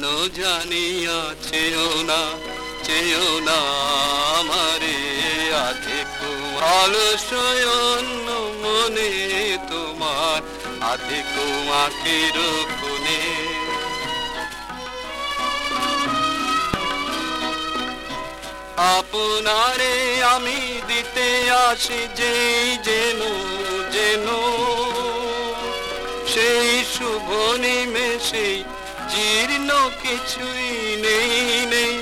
জানিয়া চেয়েও না চেয়েও না আমারে আছে আলসয়ন মনে তোমার আছে কুমাকের কোনে আপনারে আমি দিতে আসি যেই যেন যেন সেই শুভ নিমেষে জীর্ণ কিছুই নেই নেই,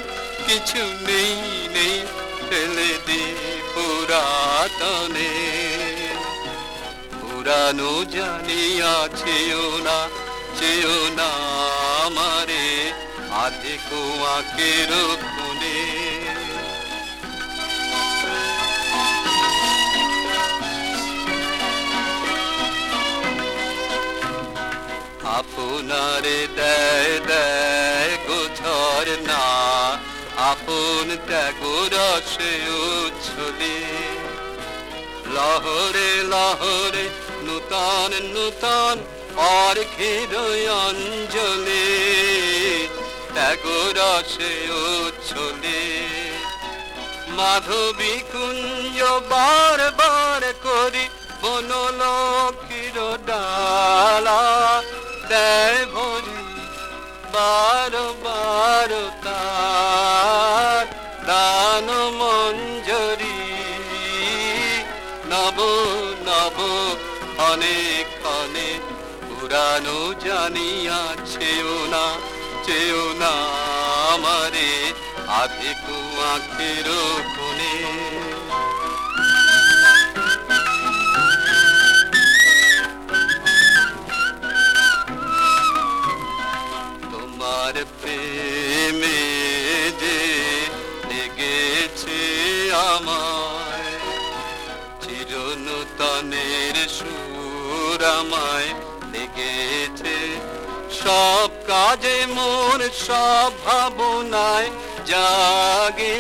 কিছু নেই নেই, ফেলে দি পুরাতনে। পুরানো জানিয়াছেও না, চেয়েও না আমারে আধে কুয়াকে খুনে। আপনারে দেয় দেয় গোছর না। আপন ত্যাগ রসে উচ্ছলে। লহরে লহরে নূতন নূতন আর অঞ্জলে। ত্যাগ রসে উচ্ছলে। মাধবী কুঞ্জ বার বার করি বনলক্ষীর বার বার দান মঞ্জরি। নব নব অনেক অনেক পুরানো জানিয়াছেও না, চেও না আমারে। আধে কুয়াকের কোণে তোমার প্রেমে যে লেগেছে আমায়। চিরনূতনের সুর আমায় লেগেছে। সব কাজে মোর, সব ভাবনায় জাগে।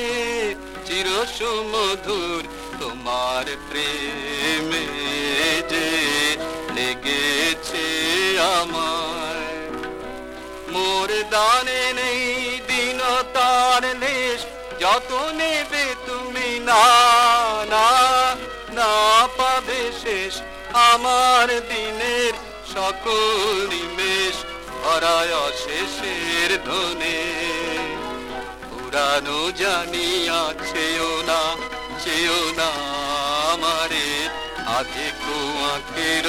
চির সুমধুর তোমার প্রেমে যে লেগেছে। দানে নেই, দিন তার যত নেবে তুমি না না না পাবে শেষ। আমার দিনের সকল নিমেষ ভরায় শেষের ধনে পুরানো জানি জানিয়াছেও না, চেয়েও না আমারে। আধে কুয়াকের